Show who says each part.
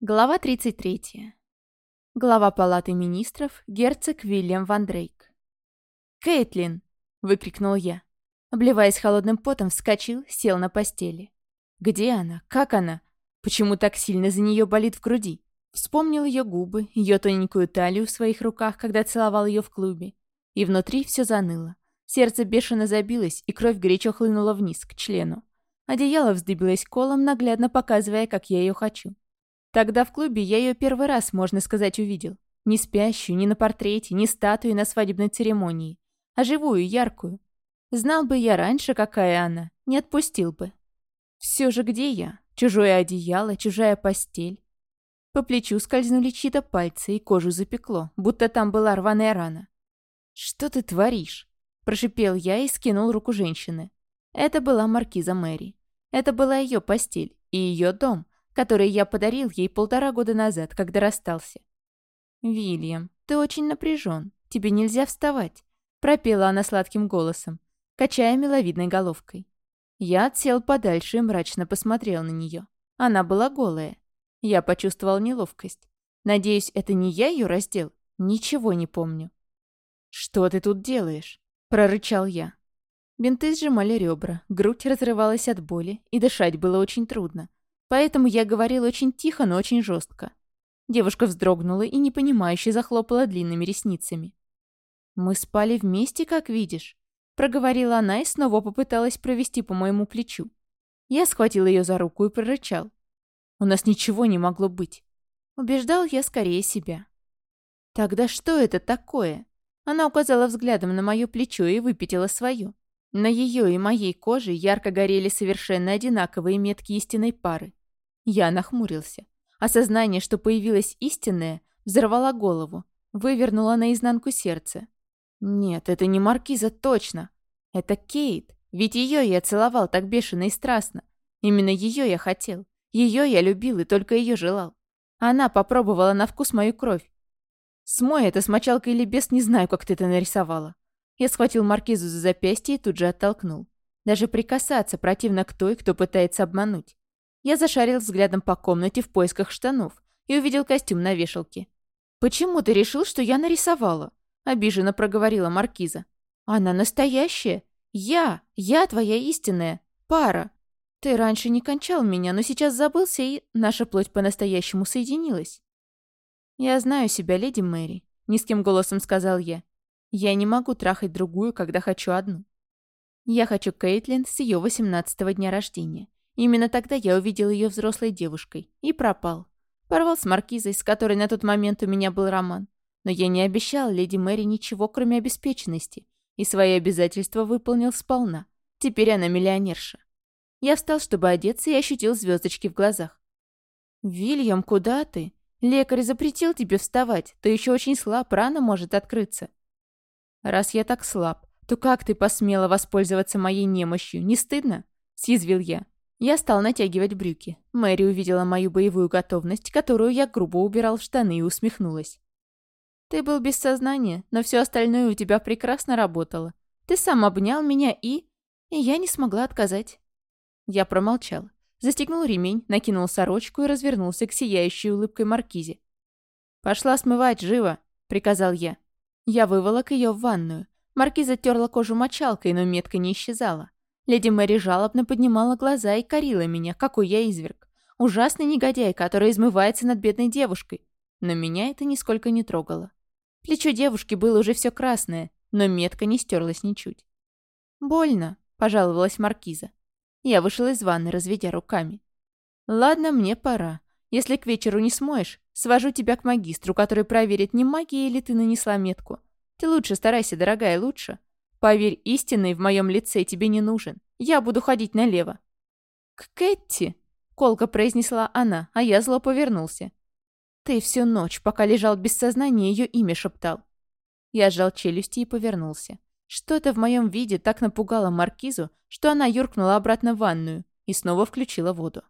Speaker 1: Глава 33. Глава палаты министров, герцог Вильям Ван Дрейк. «Кейтлин!» — выкрикнул я. Обливаясь холодным потом, вскочил, сел на постели. «Где она? Как она? Почему так сильно за нее болит в груди?» Вспомнил ее губы, ее тоненькую талию в своих руках, когда целовал ее в клубе. И внутри все заныло. Сердце бешено забилось, и кровь горячо хлынула вниз, к члену. Одеяло вздыбилось колом, наглядно показывая, как я ее хочу. Тогда в клубе я ее первый раз, можно сказать, увидел. Не спящую, ни на портрете, ни статуи на свадебной церемонии, а живую, яркую. Знал бы я раньше, какая она, не отпустил бы. Все же где я? Чужое одеяло, чужая постель. По плечу скользнули чьи-то пальцы, и кожу запекло, будто там была рваная рана. «Что ты творишь?» – прошипел я и скинул руку женщины. Это была маркиза Мэри. Это была ее постель и ее дом, который я подарил ей полтора года назад, когда расстался. «Вильям, ты очень напряжен. Тебе нельзя вставать», — пропела она сладким голосом, качая миловидной головкой. Я отсел подальше и мрачно посмотрел на нее. Она была голая. Я почувствовал неловкость. Надеюсь, это не я ее раздел? Ничего не помню. «Что ты тут делаешь?» — прорычал я. Бинты сжимали ребра, грудь разрывалась от боли, и дышать было очень трудно. Поэтому я говорил очень тихо, но очень жестко. Девушка вздрогнула и непонимающе захлопала длинными ресницами. «Мы спали вместе, как видишь», — проговорила она и снова попыталась провести по моему плечу. Я схватил ее за руку и прорычал. «У нас ничего не могло быть». Убеждал я скорее себя. «Тогда что это такое?» Она указала взглядом на мое плечо и выпятила свое. На ее и моей коже ярко горели совершенно одинаковые метки истинной пары. Я нахмурился. Осознание, что появилась истинная, взорвало голову, вывернуло наизнанку сердце. Нет, это не Маркиза точно. Это Кейт. Ведь ее я целовал так бешено и страстно. Именно ее я хотел. Ее я любил и только ее желал. Она попробовала на вкус мою кровь. Смой это с мочалкой или без, не знаю, как ты это нарисовала. Я схватил Маркизу за запястье и тут же оттолкнул. Даже прикасаться противно к той, кто пытается обмануть. Я зашарил взглядом по комнате в поисках штанов и увидел костюм на вешалке. «Почему ты решил, что я нарисовала?» — обиженно проговорила Маркиза. «Она настоящая. Я, я твоя истинная. Пара. Ты раньше не кончал меня, но сейчас забылся, и наша плоть по-настоящему соединилась». «Я знаю себя, леди Мэри», — низким голосом сказал я. «Я не могу трахать другую, когда хочу одну. Я хочу Кейтлин с ее восемнадцатого дня рождения. Именно тогда я увидел ее взрослой девушкой и пропал. Порвал с маркизой, с которой на тот момент у меня был роман. Но я не обещал леди Мэри ничего, кроме обеспеченности, и свои обязательства выполнил сполна. Теперь она миллионерша. Я встал, чтобы одеться, и ощутил звездочки в глазах. «Вильям, куда ты? Лекарь запретил тебе вставать. Ты еще очень слаб, рана может открыться». «Раз я так слаб, то как ты посмела воспользоваться моей немощью? Не стыдно?» – съязвил я. Я стал натягивать брюки. Мэри увидела мою боевую готовность, которую я грубо убирал в штаны и усмехнулась. «Ты был без сознания, но все остальное у тебя прекрасно работало. Ты сам обнял меня и...» И я не смогла отказать. Я промолчал. Застегнул ремень, накинул сорочку и развернулся к сияющей улыбкой маркизе. «Пошла смывать, живо!» — приказал я. Я выволок ее в ванную. Маркиза терла кожу мочалкой, но метка не исчезала. Леди Мэри жалобно поднимала глаза и корила меня, какой я изверг. Ужасный негодяй, который измывается над бедной девушкой. Но меня это нисколько не трогало. Плечо девушки было уже все красное, но метка не стерлась ничуть. «Больно», — пожаловалась Маркиза. Я вышел из ванны, разведя руками. «Ладно, мне пора. Если к вечеру не смоешь, свожу тебя к магистру, который проверит, не магия или ты нанесла метку. Ты лучше старайся, дорогая, лучше. Поверь, истинный в моем лице тебе не нужен. Я буду ходить налево». «К Кэтти?» — колко произнесла она, а я зло повернулся. «Ты всю ночь, пока лежал без сознания, ее имя шептал». Я сжал челюсти и повернулся. Что-то в моем виде так напугало Маркизу, что она юркнула обратно в ванную и снова включила воду.